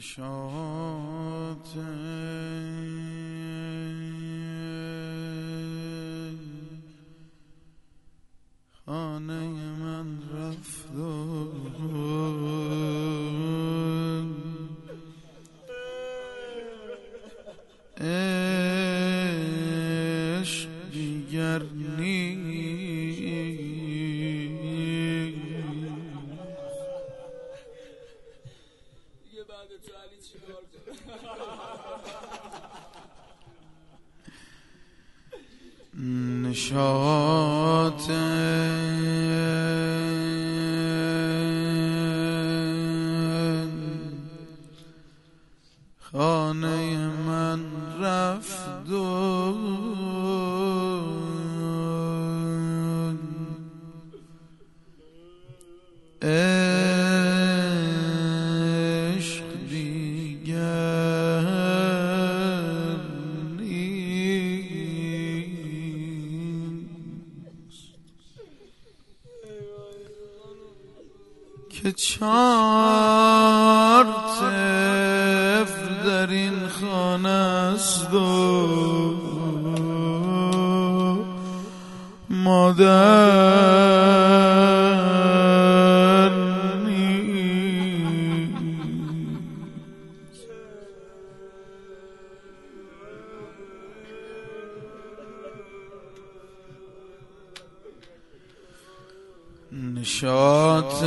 نشاط نشاط. خانه من رفت چار طفل در این خانه است و مادر نشاط.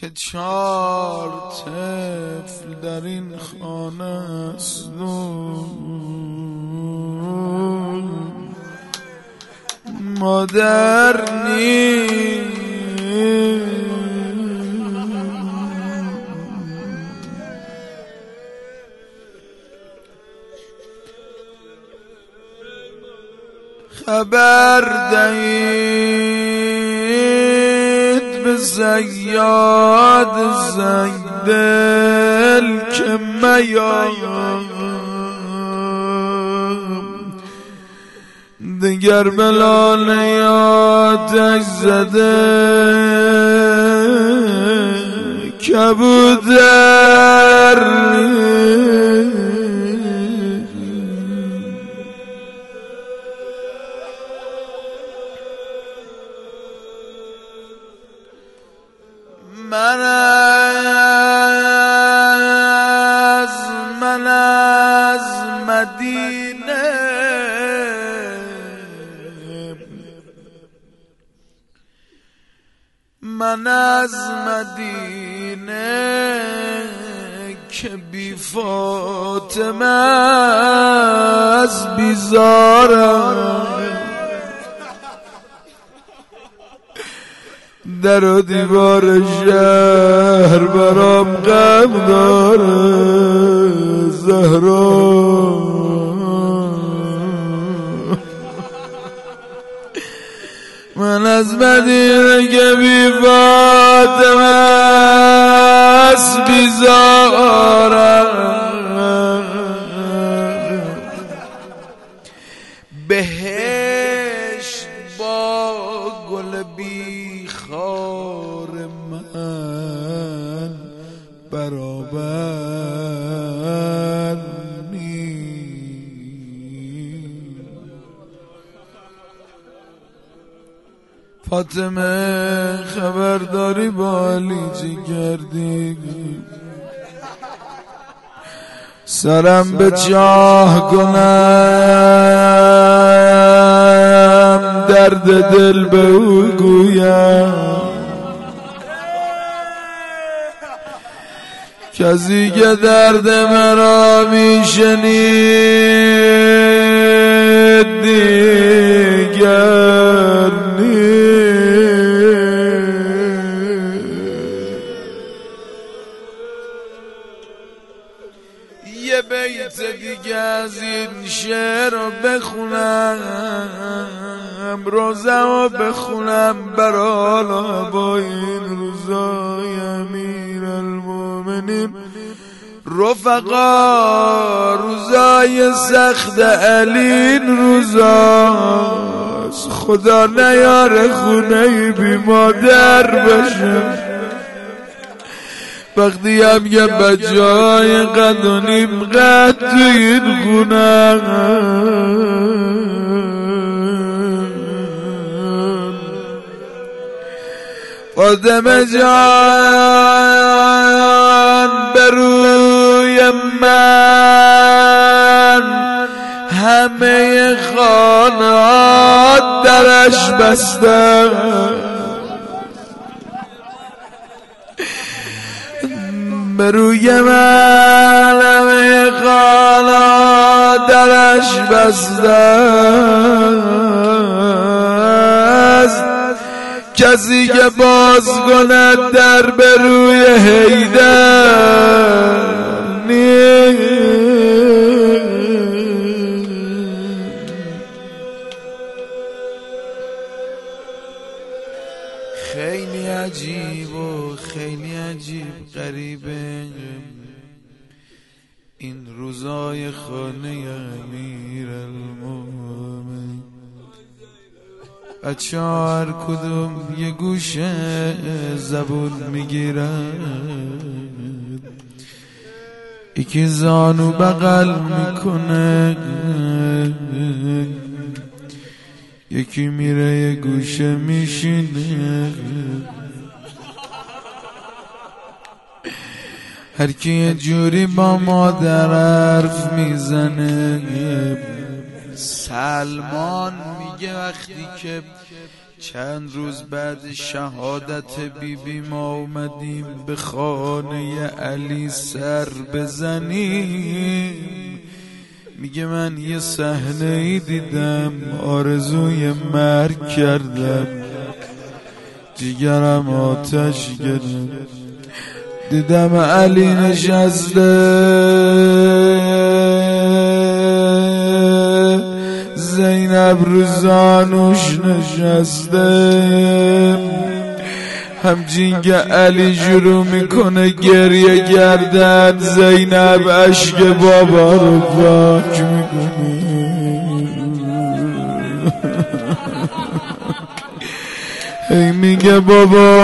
که چار طفل در این خانه است. مادر خبر دهید زیاد زنگدل که میام. دیگر بلال یادش زده کبودر من از مدینه که بی فاطمه از بیزارم. در و دیوار شهر برام غم داره زهرا. من از مدینه بی فاطمه است بیزارم. بهشت با گل بی خار من برابر فاطمه خبرداری با علی چی کردی؟ سرم به چاه کنم درد دل به او گویم. کسی که درد مرا میشنید دیگر یه بیت دیگه از این شعر رو بخونم بشینم روزم و بخونم برالا با این روزای امیر المومنین رفقا روزای سخت علین روزاست خدا نیاره خونه بی مادر بشه. وقتی هم یه بجای قد و قد تو این خونه. فاطمه جان بروی من. همه خانات درش بسته بروی من همه خانات درش بسته کسی که باز کند در به روی خیلی عجیب و خیلی عجیب غریبه. این روزای خانه امیر هر کدوم یه گوشه زبون می‌گیرن یکی زانو بغل می‌کنه. یکی میره یه گوشه میشینه. هر کی یه جوری با مادر حرف می‌زنه سلمان میگه وقتی که چند روز بعد شهادت بیبی بی ما اومدیم به خانه علی سر بزنیم. میگه من یه صحنه ای دیدم آرزوی مرگ کردم. جگرم آتش گرم دیدم علی نشسته. زینب روزانوش نشسته. هم جینگ علی شروع می‌کنه گریه گردن. زینب عشق بابا رو پاک می‌کنه. ای میگه بابا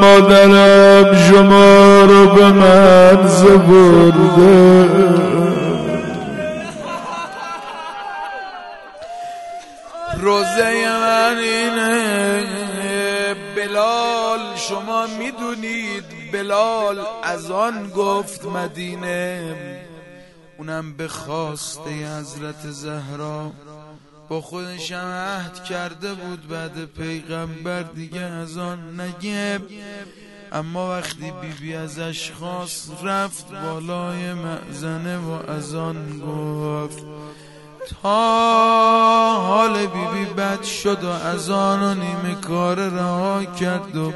مادرم شما رو به من زبرده روزه من اینه بلال شما می‌دونید بلال از آن گفت مدینه اونم به خواسته حضرت زهرا با خودشم عهد کرده بود بعد پیغمبر دیگه از آن نگه اما وقتی بیبی بی ازش خواست رفت بالای معزنه و از آن گفت تا حال بیبی بی بد شد و از آن و نیمه کار رها کرد و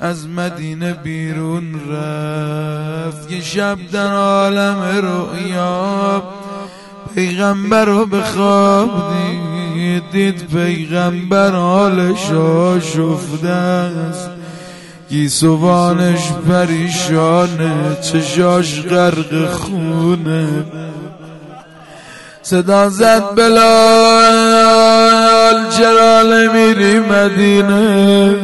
از مدینه بیرون رفت. یه شب در عالم رؤیا پیغمبر رو به خواب دید. دید پیغمبر حالش آشفته است. گیسوانش پریشانه چشاش غرق خونه. صدا زد بلال چرا نمیری مدینه.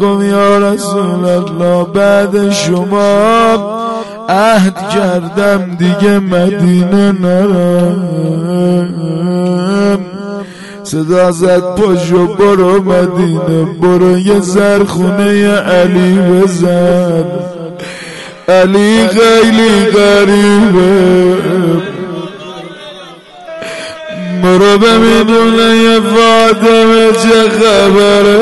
گم یا رسول الله بعد شما عهد کردم دیگه مدینه نرم. صدا زد پاشو برو مدینه برو یه زرخونه علی بزن. علی خیلی غریبه. برو بمیدونه یه فاطمه چه خبره.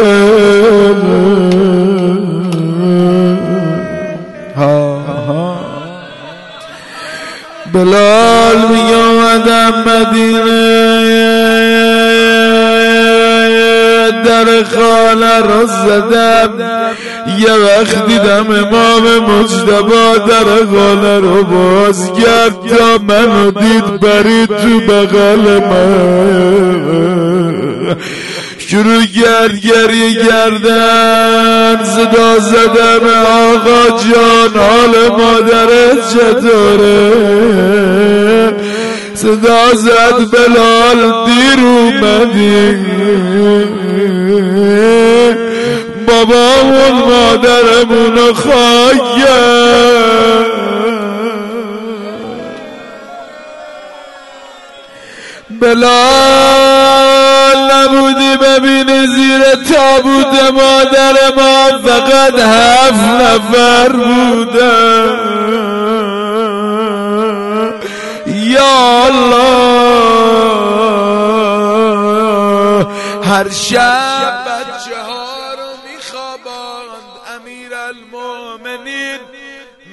بلال می آمدم مدینه. در خانه را زدم یه وقت دیدم امام مجدبا در خانه رو باز کرد. تا منو دید برید تو بغل من. شروع کرد گریه گردن. صدا زدم آقا جان حال مادرت چطوره؟ صدا زد بلال دیر اومدی. بابامون مادرمونو خواهی بلال نبودی ببینی زیر تابوت مادر ما فقط هفت نفر بودن یا الله هر شب المؤمنین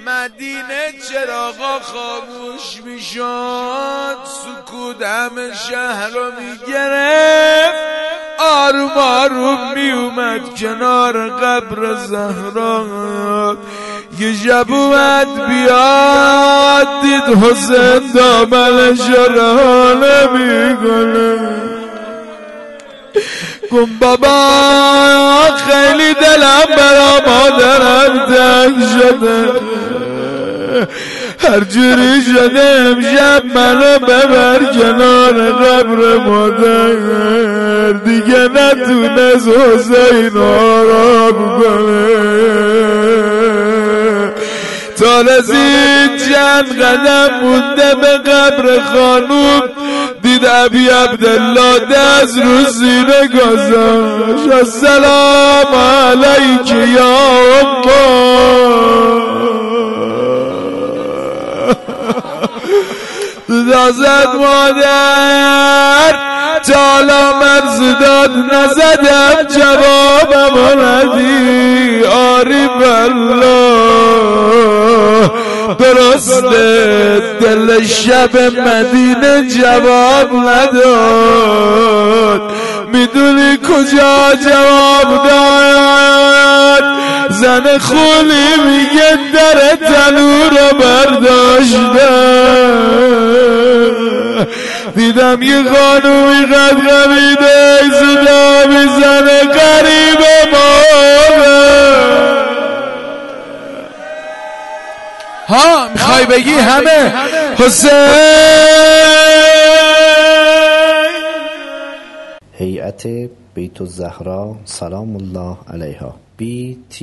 مدینه چراغا خاموش می‌شد سکوت همه شهر رو می‌گرفت. آروم آروم میومد کنار قبر زهرا. یه شب اومد بیاد دید حسین دامنش را نمی‌کنه. گم بابا خیلی دلم برا مادرم تنگ شده. هر جوری شده امشب منو ببر کنار قبر مادر. دیگه نتونست حسین آرام کنه. تا رسید چند قدم مونده به قبر خانوم. دید ابی عبدالله دست رو سینه گذاشت. السلام علیک یا اما دازد مادر تالا مرز داد نزدم جوابم ندی. آری بالله. درسته. دل شب مدینه جواب نداد. می‌دونی کجا جواب داد؟ زن خولی میگه در تنور رو برداشتن دیدم یه خانومی قد غمیده صدا می‌زنه قریب مادر ها می‌خوای بگی همه؟ حسین! هیئت بیت الزهرا سلام الله علیها. Btzs.ir